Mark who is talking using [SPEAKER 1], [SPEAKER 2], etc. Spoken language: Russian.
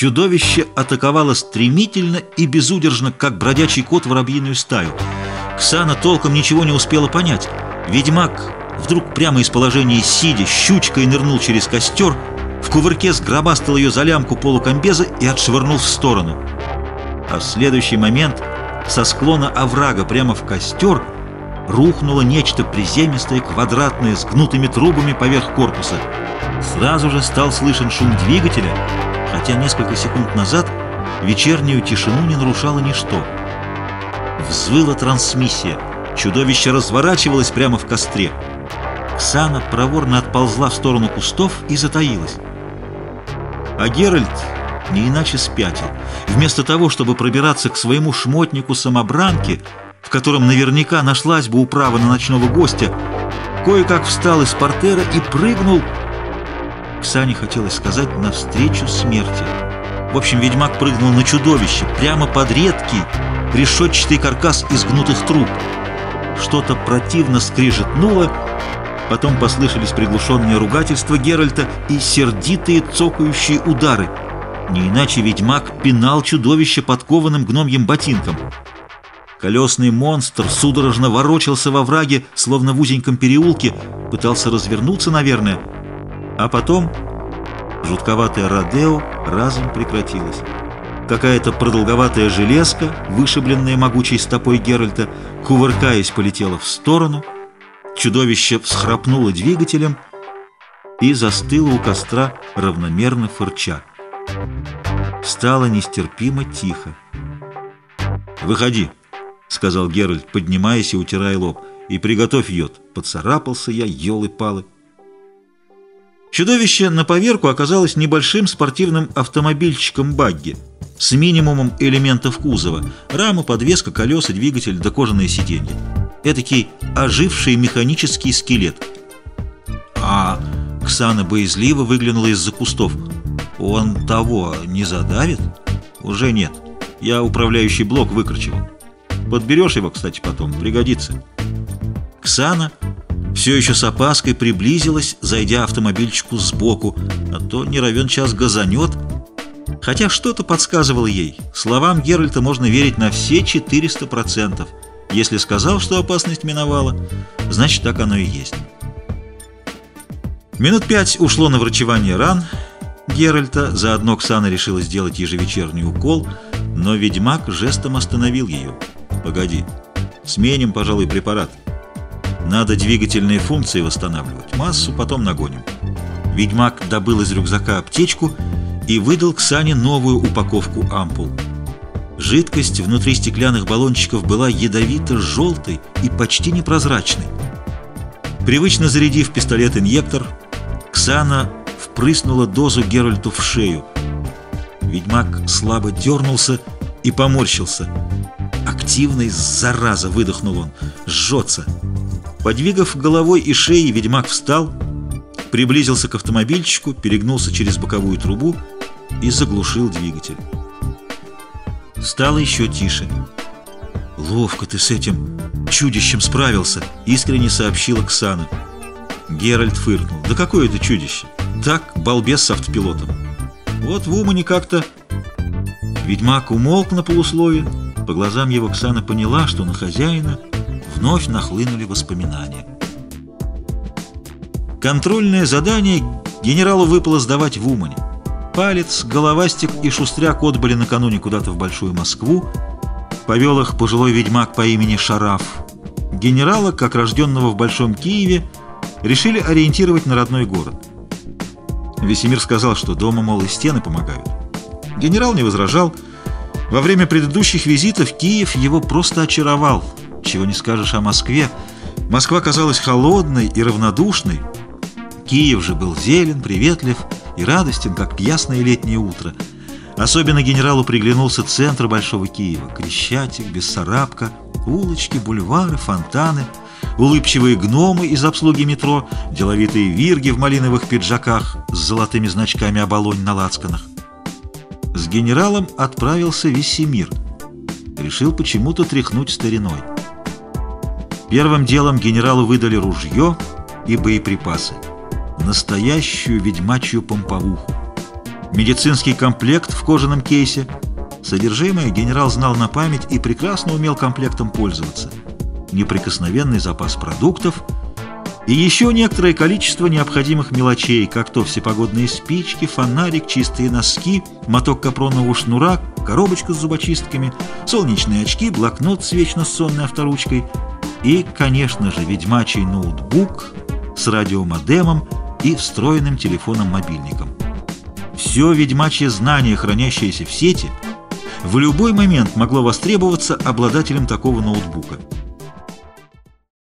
[SPEAKER 1] Чудовище атаковало стремительно и безудержно, как бродячий кот воробьиную стаю. Ксана толком ничего не успела понять. Ведьмак вдруг прямо из положения сидя щучкой нырнул через костер, в кувырке сгробастал ее за лямку полукомбеза и отшвырнул в сторону. А в следующий момент со склона оврага прямо в костер рухнуло нечто приземистое, квадратное, с гнутыми трубами поверх корпуса. Сразу же стал слышен шум двигателя, хотя несколько секунд назад вечернюю тишину не нарушало ничто. Взвыла трансмиссия. Чудовище разворачивалось прямо в костре. Ксана проворно отползла в сторону кустов и затаилась. А Геральт не иначе спятил. Вместо того, чтобы пробираться к своему шмотнику-самобранке, в котором наверняка нашлась бы управа на ночного гостя, кое-как встал из портера и прыгнул, Ксане хотелось сказать, навстречу смерти. В общем, ведьмак прыгнул на чудовище, прямо под редкий, решетчатый каркас из гнутых труб. Что-то противно скрижетнуло, потом послышались приглушенные ругательства Геральта и сердитые цокающие удары. Не иначе ведьмак пинал чудовище подкованным гномьим ботинком. Колесный монстр судорожно ворочался во враге, словно в узеньком переулке, пытался развернуться, наверное, а потом жутковатое Родео разом прекратилось. Какая-то продолговатая железка, вышибленная могучей стопой Геральта, кувыркаясь, полетела в сторону. Чудовище всхрапнуло двигателем и застыло у костра, равномерно фырча. Стало нестерпимо тихо. «Выходи», — сказал Геральт, поднимаясь и утирая лоб, — «и приготовь йод». Поцарапался я, елы-палы. Чудовище на поверку оказалось небольшим спортивным автомобильчиком багги с минимумом элементов кузова – рама, подвеска, колеса, двигатель да кожаное сиденье. Этакий оживший механический скелет. А Ксана боязливо выглянула из-за кустов. «Он того не задавит?» «Уже нет. Я управляющий блок выкручивал. Подберешь его, кстати, потом, пригодится». Ксана все еще с опаской приблизилась, зайдя автомобильчику сбоку, а то не равен час газанет. Хотя что-то подсказывало ей. Словам Геральта можно верить на все 400%. Если сказал, что опасность миновала, значит так оно и есть. Минут пять ушло на врачевание ран Геральта, заодно Ксана решила сделать ежевечерний укол, но ведьмак жестом остановил ее. «Погоди, сменим, пожалуй, препарат». Надо двигательные функции восстанавливать. Массу потом нагоним. Ведьмак добыл из рюкзака аптечку и выдал Ксане новую упаковку ампул. Жидкость внутри стеклянных баллончиков была ядовито-желтой и почти непрозрачной. Привычно зарядив пистолет-инъектор, Ксана впрыснула дозу Геральту в шею. Ведьмак слабо дернулся и поморщился. «Активный, зараза!» — выдохнул он. «Жжется!» Подвигав головой и шеей, ведьмак встал, приблизился к автомобильчику, перегнулся через боковую трубу и заглушил двигатель. Стало еще тише. «Ловко ты с этим чудищем справился», — искренне сообщила Ксана. Геральт фыркнул. «Да какое это чудище? Так, балбес с автопилотом. Вот в Умане как-то...» Ведьмак умолк на полуслове. По глазам его Ксана поняла, что на хозяина вновь нахлынули воспоминания. Контрольное задание генералу выпало сдавать в Умане. Палец, головастик и шустряк отбыли накануне куда-то в Большую Москву. Повел их пожилой ведьмак по имени Шараф. Генерала, как рожденного в Большом Киеве, решили ориентировать на родной город. Весемир сказал, что дома, мол, и стены помогают. Генерал не возражал. Во время предыдущих визитов Киев его просто очаровал – чего не скажешь о Москве. Москва казалась холодной и равнодушной. Киев же был зелен, приветлив и радостен, как ясное летнее утро. Особенно генералу приглянулся центр Большого Киева. Крещатик, Бессарабка, улочки, бульвары, фонтаны, улыбчивые гномы из обслуги метро, деловитые вирги в малиновых пиджаках с золотыми значками оболонь на лацканах. С генералом отправился Весемир. Решил почему-то тряхнуть стариной. Первым делом генералу выдали ружье и боеприпасы. Настоящую ведьмачью помповуху. медицинский комплект в кожаном кейсе. Содержимое генерал знал на память и прекрасно умел комплектом пользоваться. Неприкосновенный запас продуктов и еще некоторое количество необходимых мелочей, как то всепогодные спички, фонарик, чистые носки, моток капронового шнура, коробочка с зубочистками, солнечные очки, блокнот с вечно сонной авторучкой и, конечно же, ведьмачий ноутбук с радиомодемом и встроенным телефоном-мобильником. Все ведьмачье знание, хранящееся в сети, в любой момент могло востребоваться обладателем такого ноутбука –